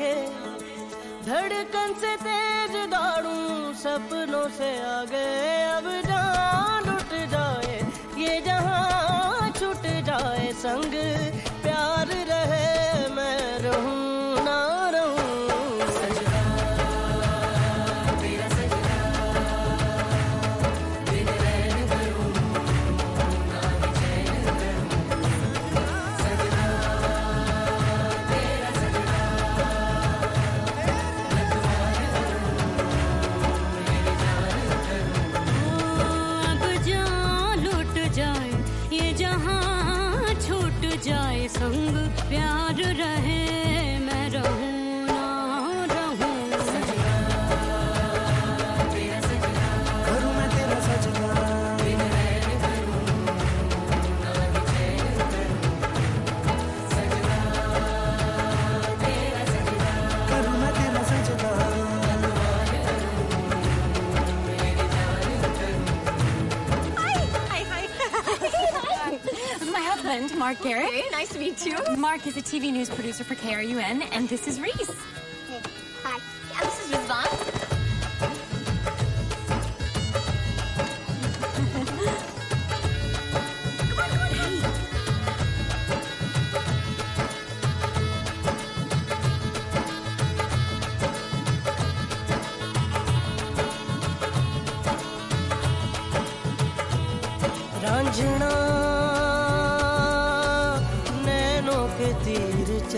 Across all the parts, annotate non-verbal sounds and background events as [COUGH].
के धड़कन से तेज दौड़ू, सपनों से आगे। अब जान लुट जाए, ये जहाँ छूट जाए संग। रहे Mark Garrett. Hey, nice to meet you. Mark is a TV news producer for KRUN, and this is Reese.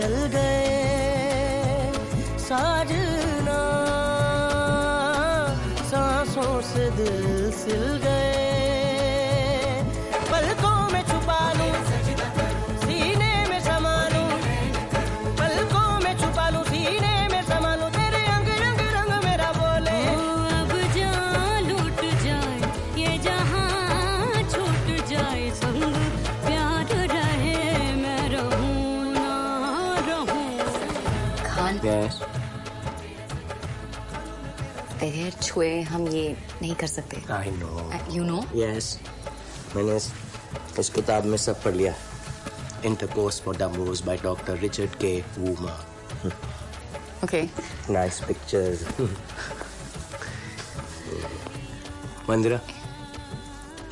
चल गए। साजना सांसों से दिल खान यस बगैर छुए हम ये नहीं कर सकते। I know you know yes मैंने इस, इस किताब में सब पढ़ लिया। Intercourse for dumbos by doctor Richard K Wooma okay nice pictures Mandira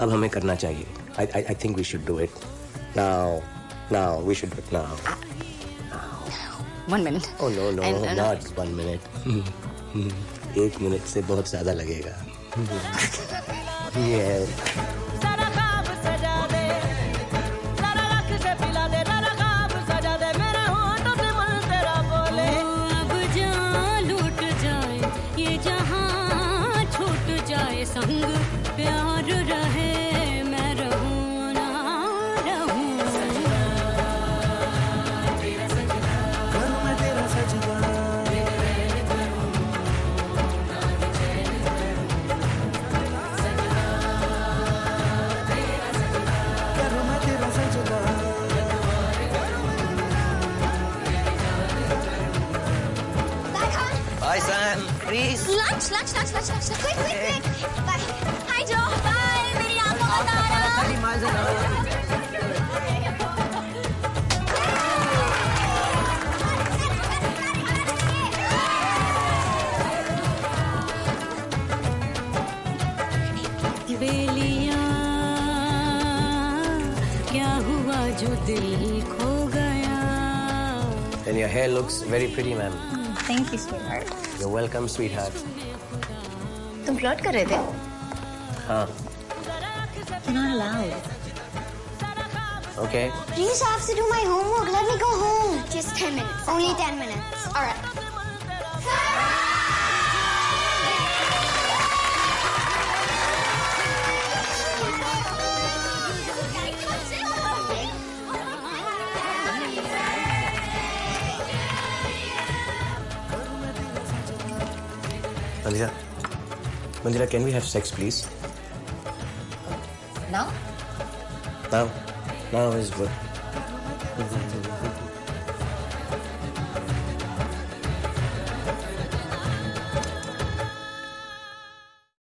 अब हमें करना चाहिए। I I think we should do it now now we should do it now one minute oh no no not one minute एक मिनट से बहुत ज़्यादा लगेगा। [LAUGHS] ये सारा Please. Lunch, lunch, lunch, lunch, lunch. Quick, quick, quick. Bye. Hi, Joe. Bye. मेरी आंखों का तारा. बेलिया क्या हुआ जो दिल खो गया And your hair looks very pretty, ma'am. Thank you, sweetheart. You're welcome, sweetheart. तुम फ्लर्ट कर रहे थे? हाँ. You're not allowed. Okay. Please, I have to do my homework. Let me go home. Just 10 minutes. Only 10 minutes. All right. Mandira. Mandira, can we have sex, please? Now? Now. Now is good. Mm-hmm.